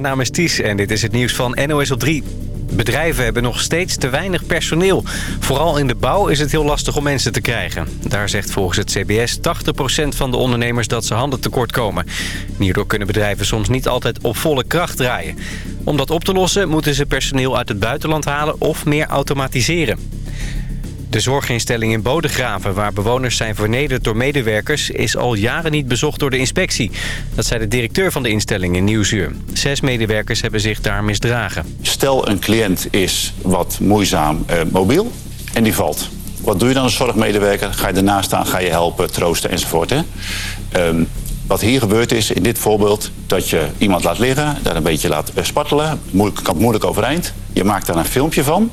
Mijn naam is Ties en dit is het nieuws van NOS op 3. Bedrijven hebben nog steeds te weinig personeel. Vooral in de bouw is het heel lastig om mensen te krijgen. Daar zegt volgens het CBS 80% van de ondernemers dat ze handen tekort komen. Hierdoor kunnen bedrijven soms niet altijd op volle kracht draaien. Om dat op te lossen moeten ze personeel uit het buitenland halen of meer automatiseren. De zorginstelling in Bodegraven, waar bewoners zijn vernederd door medewerkers... is al jaren niet bezocht door de inspectie. Dat zei de directeur van de instelling in Nieuwsuur. Zes medewerkers hebben zich daar misdragen. Stel een cliënt is wat moeizaam uh, mobiel en die valt. Wat doe je dan als zorgmedewerker? Ga je ernaast staan, ga je helpen, troosten enzovoort. Hè? Um, wat hier gebeurd is in dit voorbeeld... dat je iemand laat liggen, daar een beetje laat uh, spartelen... Moeilijk, kan moeilijk overeind. Je maakt daar een filmpje van...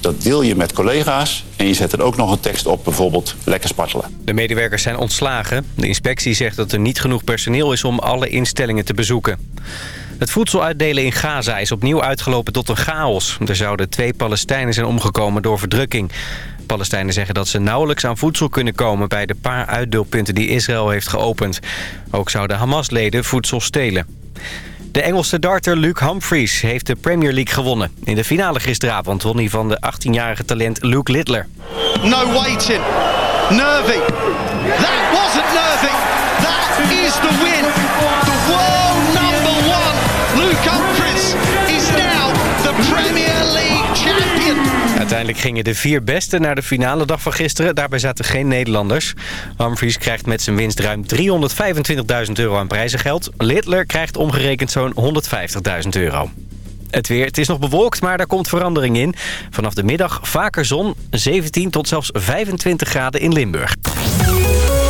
Dat deel je met collega's en je zet er ook nog een tekst op, bijvoorbeeld lekker spartelen. De medewerkers zijn ontslagen. De inspectie zegt dat er niet genoeg personeel is om alle instellingen te bezoeken. Het voedsel uitdelen in Gaza is opnieuw uitgelopen tot een chaos. Er zouden twee Palestijnen zijn omgekomen door verdrukking. Palestijnen zeggen dat ze nauwelijks aan voedsel kunnen komen... bij de paar uitdeelpunten die Israël heeft geopend. Ook zouden Hamas-leden voedsel stelen. De Engelse darter Luke Humphries heeft de Premier League gewonnen. In de finale gisteravond won hij van de 18-jarige talent Luke Littler. No waiting. Nervy. That wasn't nervy. That is the win. Uiteindelijk gingen de vier beste naar de finale dag van gisteren. Daarbij zaten geen Nederlanders. Humphries krijgt met zijn winst ruim 325.000 euro aan prijzengeld. Littler krijgt omgerekend zo'n 150.000 euro. Het weer, het is nog bewolkt, maar daar komt verandering in. Vanaf de middag vaker zon, 17 tot zelfs 25 graden in Limburg.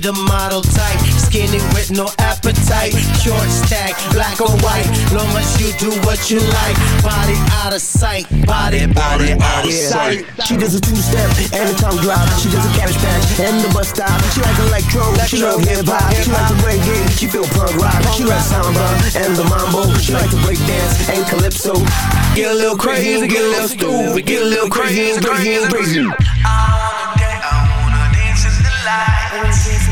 Be the model type, skinny with no appetite. Short stack, black or white, long as you do what you like. Body out of sight, body, body, out of sight. She does a two-step and a tongue drop. She does a cabbage patch and the bus stop. She like electro, she love hip-hop. She like the reggae, she feel punk rock. She like samba and the mambo. She like to break dance and calypso. Get a little crazy, get a little stupid, get a little crazy, crazy, crazy. I wanna dance, I wanna dance in the lights.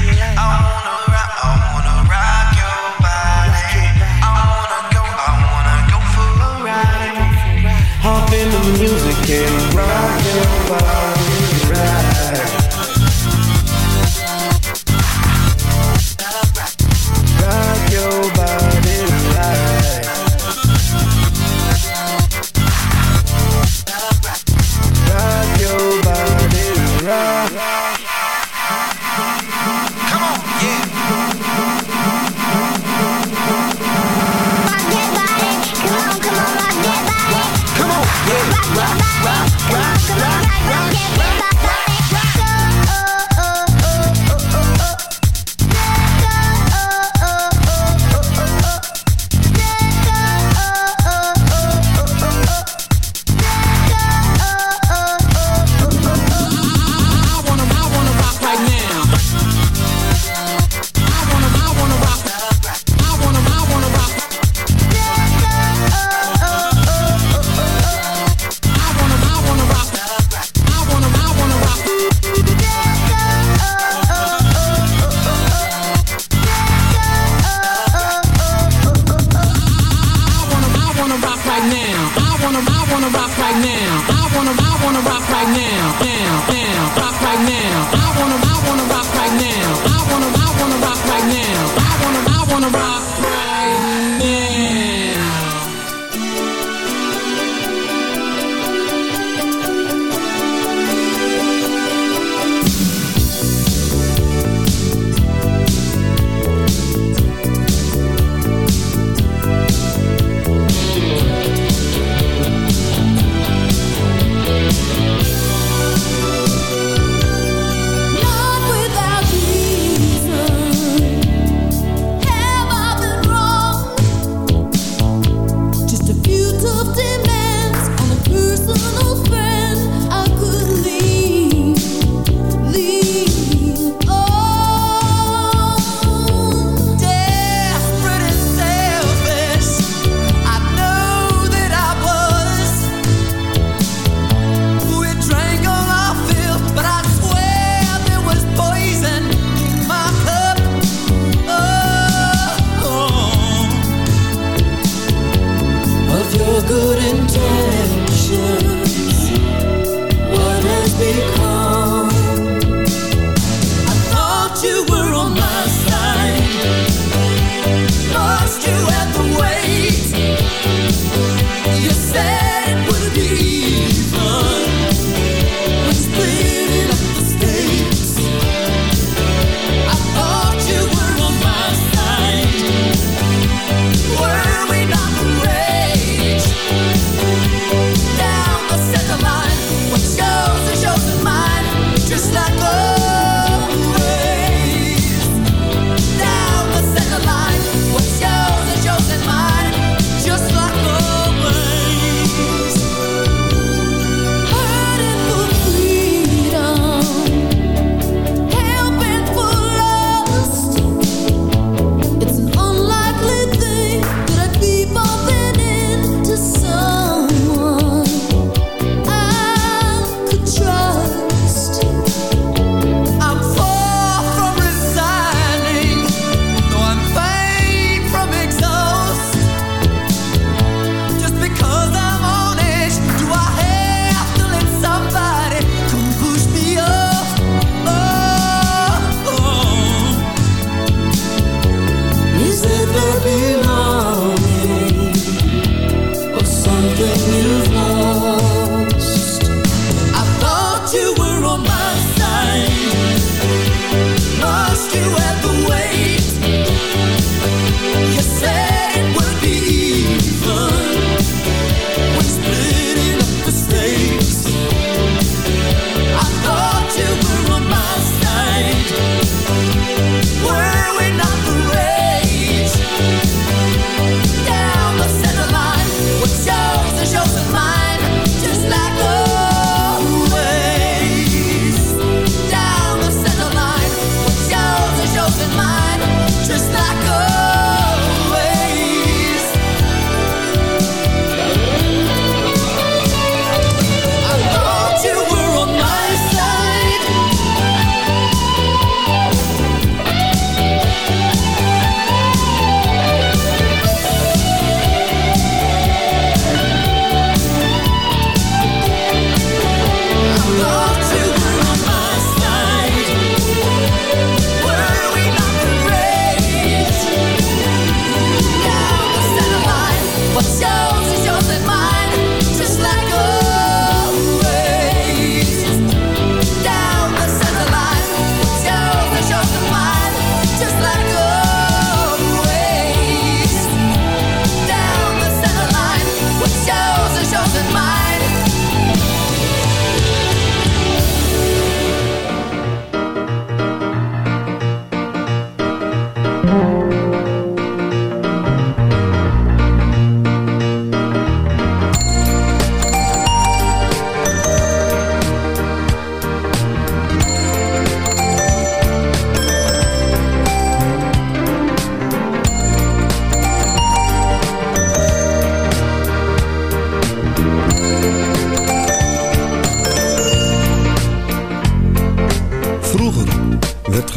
bring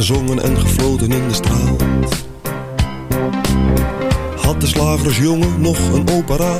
gezongen en gefloten in de straat. Had de slagersjongen nog een opera?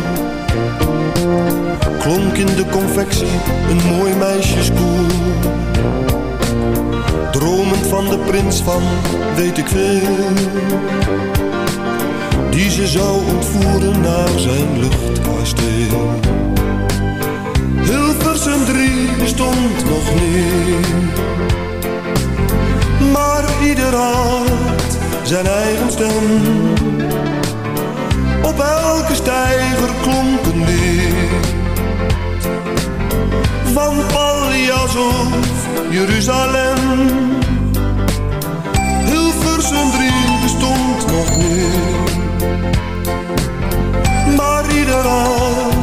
klonk in de confectie een mooi meisjeskoel. Dromend van de prins van weet ik veel. Die ze zou ontvoeren naar zijn luchtkasteel. Hilversum 3 bestond nog niet. Maar ieder had zijn eigen stem. Op elke stijger klonk een lied van Pallias of Jeruzalem. Hilversum drie bestond nog nu. maar ieder had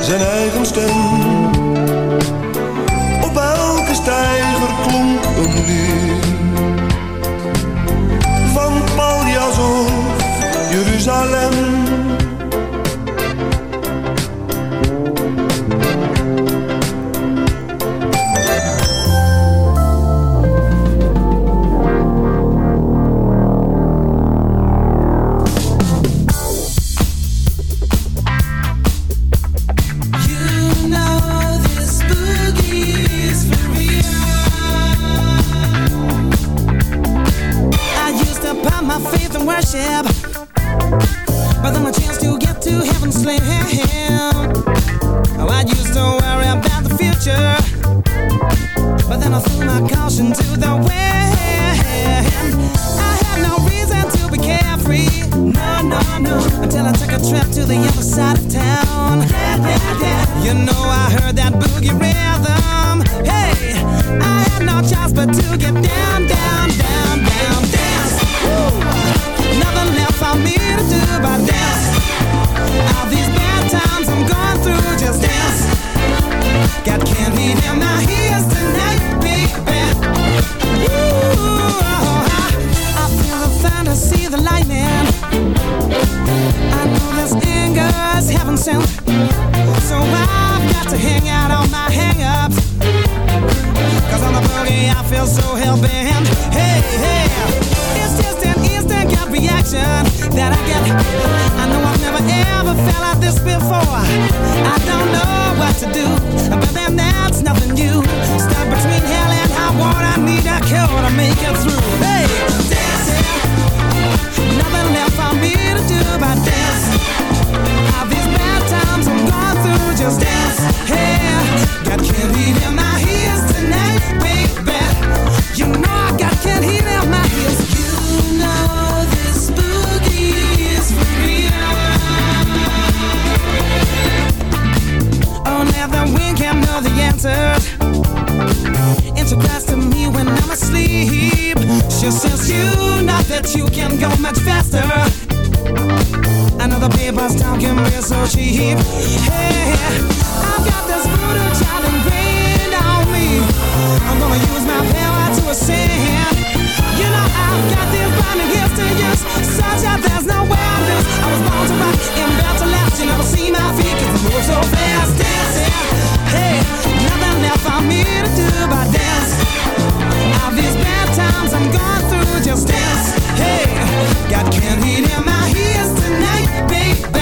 zijn eigen stem. Op elke stijger klonk een lied van Pallias of Jeruzalem. ship us talking real so cheap. Hey, I've got this voodoo child ingrained on me. I'm gonna use my power to ascend. You know I've got this blinding gifts to use, such that there's no way I'm. I was born to rock and built to last. You never see my feet 'cause I move so fast dancing. Hey, nothing left for me to do but dance. All these bad times I'm going through, just dance. Hey, got candy in my ears tonight, baby.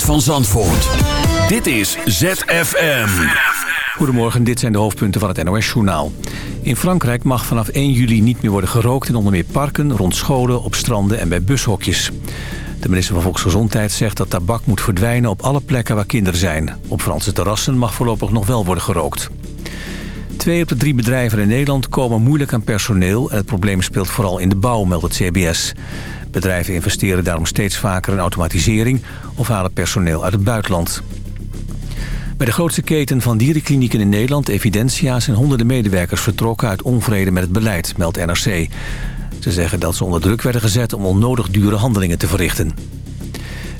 geluid van Zandvoort. Dit is ZFM. Goedemorgen, dit zijn de hoofdpunten van het NOS-journaal. In Frankrijk mag vanaf 1 juli niet meer worden gerookt... in onder meer parken, rond scholen, op stranden en bij bushokjes. De minister van Volksgezondheid zegt dat tabak moet verdwijnen... op alle plekken waar kinderen zijn. Op Franse terrassen mag voorlopig nog wel worden gerookt. Twee op de drie bedrijven in Nederland komen moeilijk aan personeel... en het probleem speelt vooral in de bouw, meldt het CBS. Bedrijven investeren daarom steeds vaker in automatisering of halen personeel uit het buitenland. Bij de grootste keten van dierenklinieken in Nederland, Evidentia, zijn honderden medewerkers vertrokken uit onvrede met het beleid, meldt NRC. Ze zeggen dat ze onder druk werden gezet om onnodig dure handelingen te verrichten.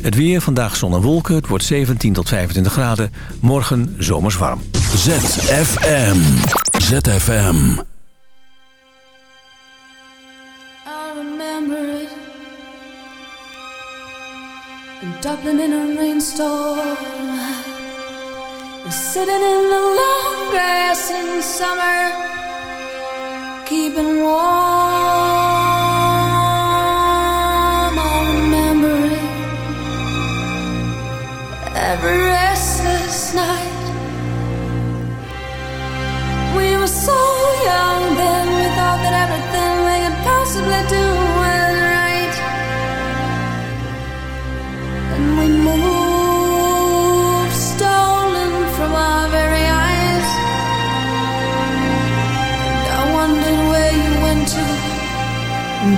Het weer, vandaag zon en wolken, het wordt 17 tot 25 graden. Morgen zomers warm. ZFM. ZFM. Dublin in a rainstorm. We're sitting in the long grass in summer, keeping warm. I remember it every restless night.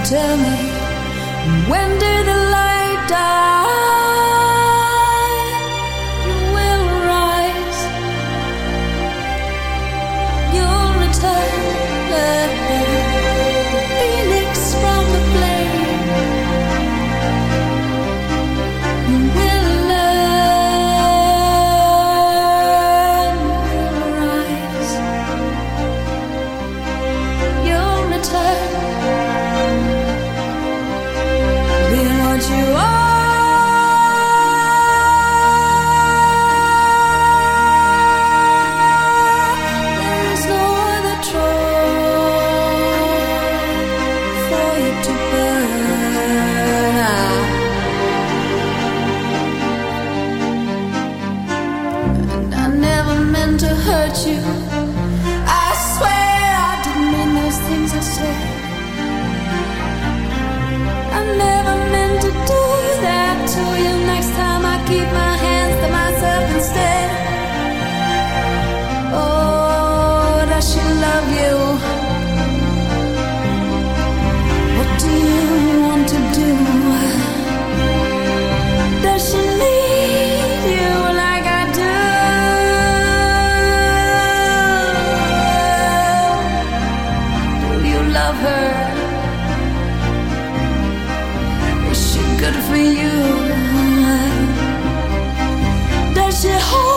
Tell me when do love her. Is she good for you? Does she hold?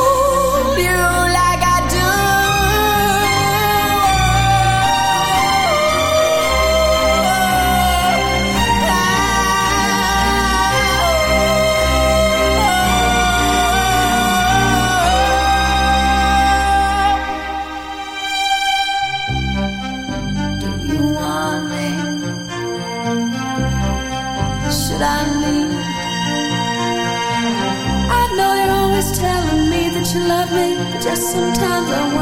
sometimes I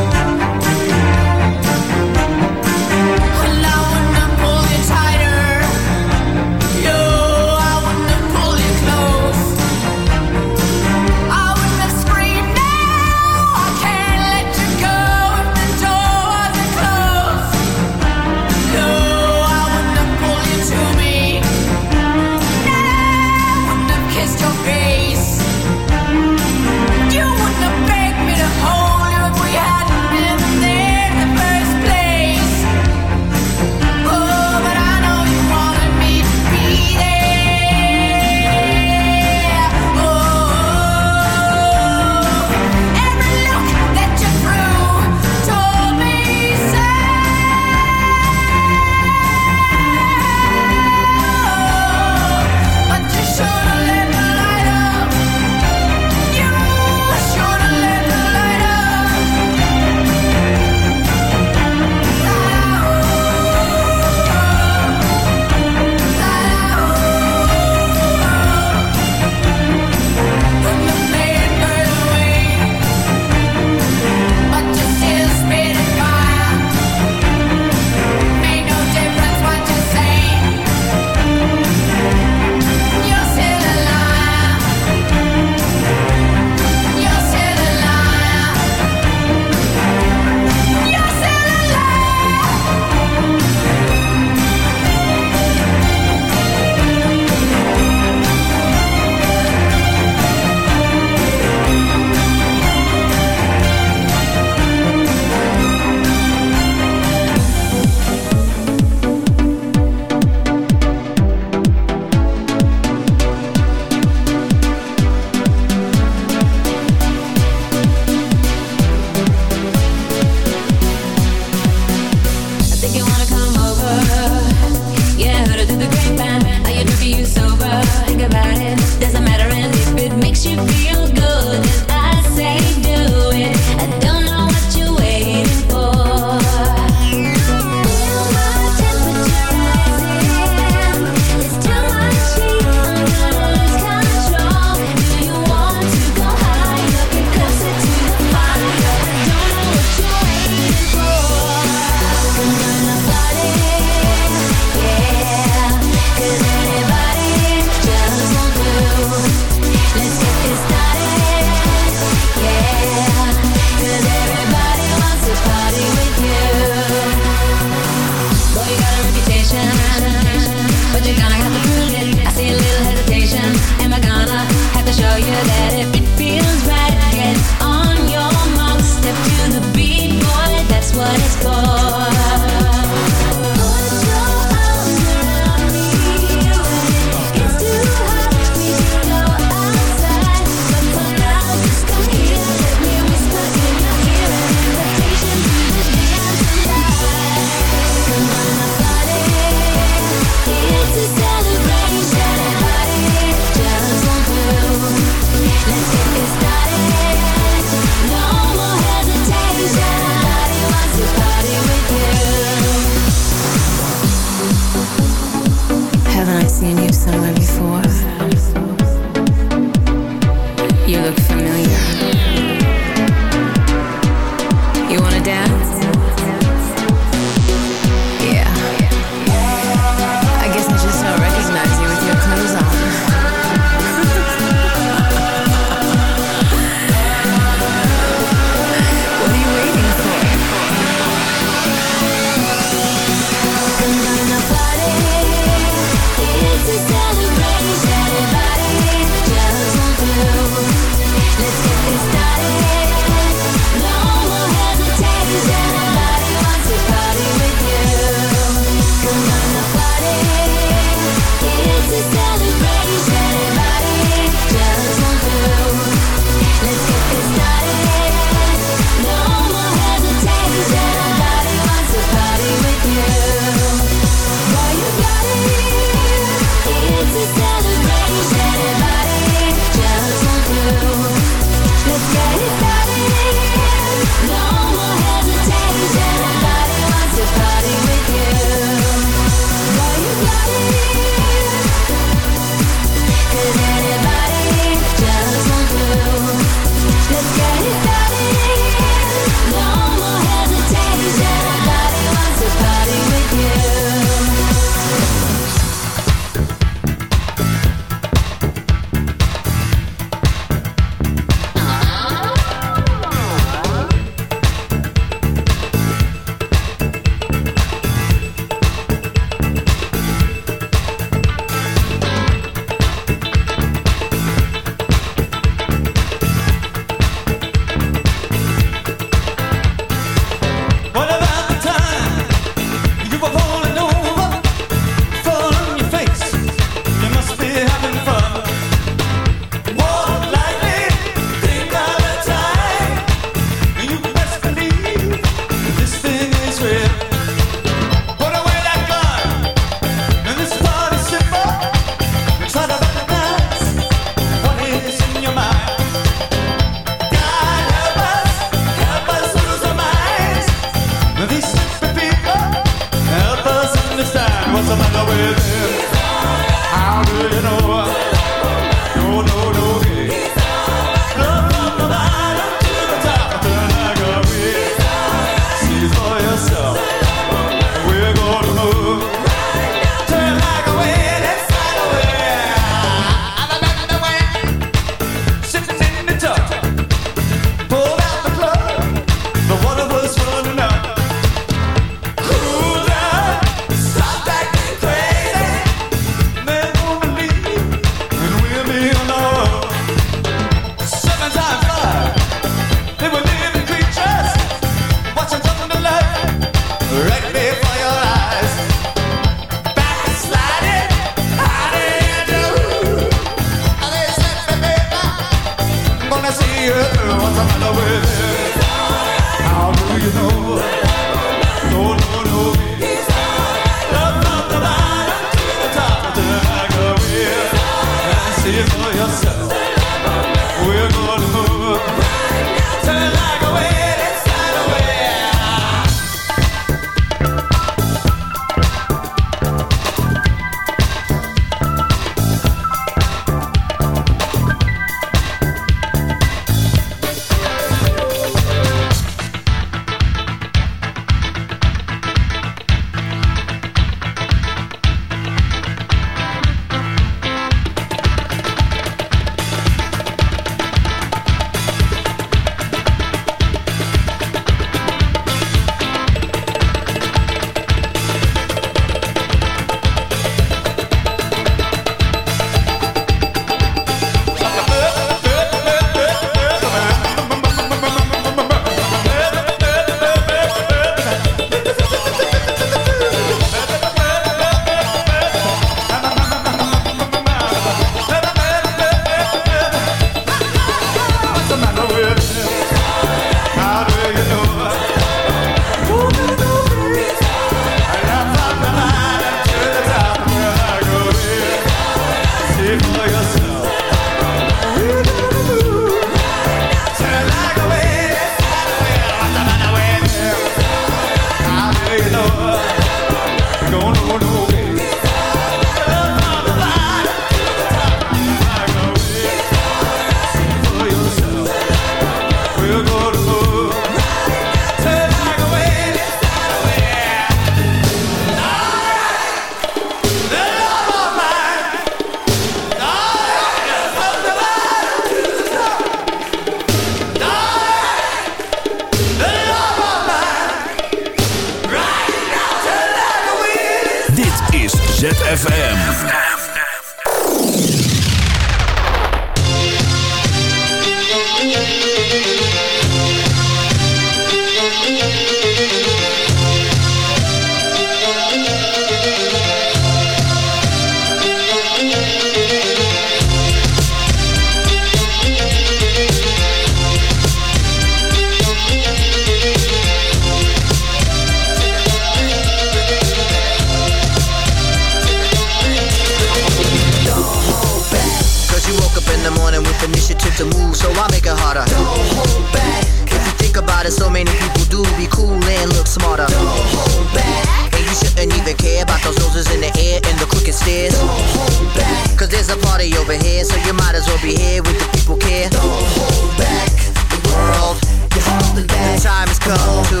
stairs. Don't hold back. Cause there's a party over here, so you might as well be here with the people care. Don't hold back. The world, you're holding back. The time has come to.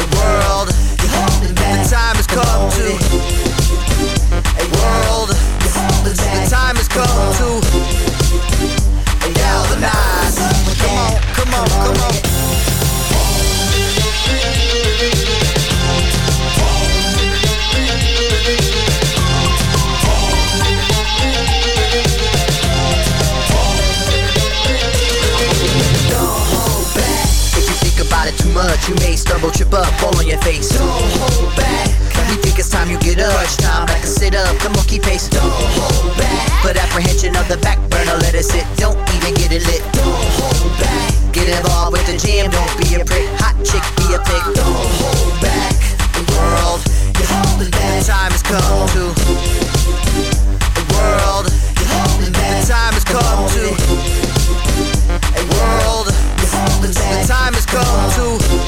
The world, you're holding back. The time has come to. A world, you're holding back. the time has come to galvanize. Come on, come on, come on. You may stumble, trip up, fall on your face. Don't hold back. You think it's time you get up. Crunch time, back and sit up. Come on, keep pace. Don't hold back. Put apprehension of the back burner, let it sit. Don't even get it lit. Don't hold back. Get involved with the jam, don't be a prick. Hot chick, be a pig. Don't hold back. The world, you're holding back. The Time has come to. The world, you're holding back. The time has come to. A world. The time has come to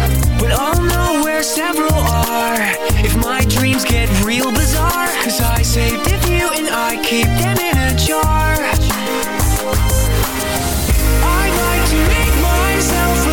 But I'll know where several are. If my dreams get real bizarre Cause I saved a few and I keep them in a jar. I'd like to make myself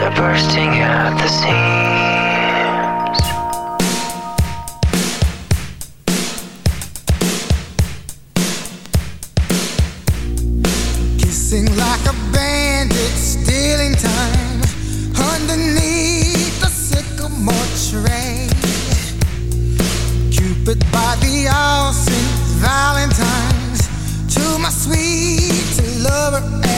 Are bursting at the seams. Kissing like a bandit, stealing time underneath the sycamore tree. Cupid by the all Valentine's to my sweet lover.